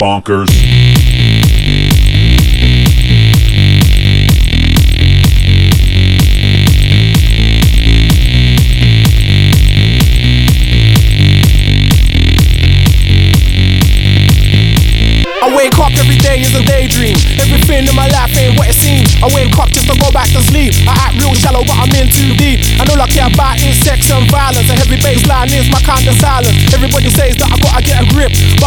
Bonkers. I wake up every day is a daydream. Everything in my life ain't what it seems. I wake up just to go back to sleep. I act real shallow, but I'm in too deep. And all I care about is sex and violence. A heavy bass line is my kind of silence. Everybody says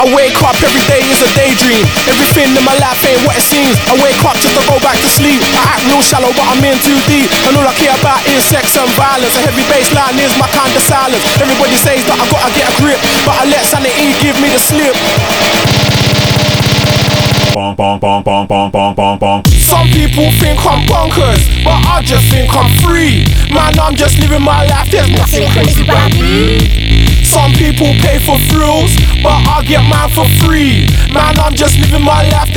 I wake up every day is a daydream. Everything in my life ain't what it seems. I wake up just to go back to sleep. I act real shallow, but I'm in too deep. And all I care about is sex and violence. A heavy bass line is my kind of silence. Everybody says that I gotta get a grip, but I let sanity give me the slip. Bonk, bonk, bonk, bonk, bonk, bonk, bonk, bonk. Some people think I'm bonkers, but I just think I'm free. Man, I'm just living my life, there's nothing crazy about me. People pay for thrills, but I get mine for free. Man, I'm just living my life,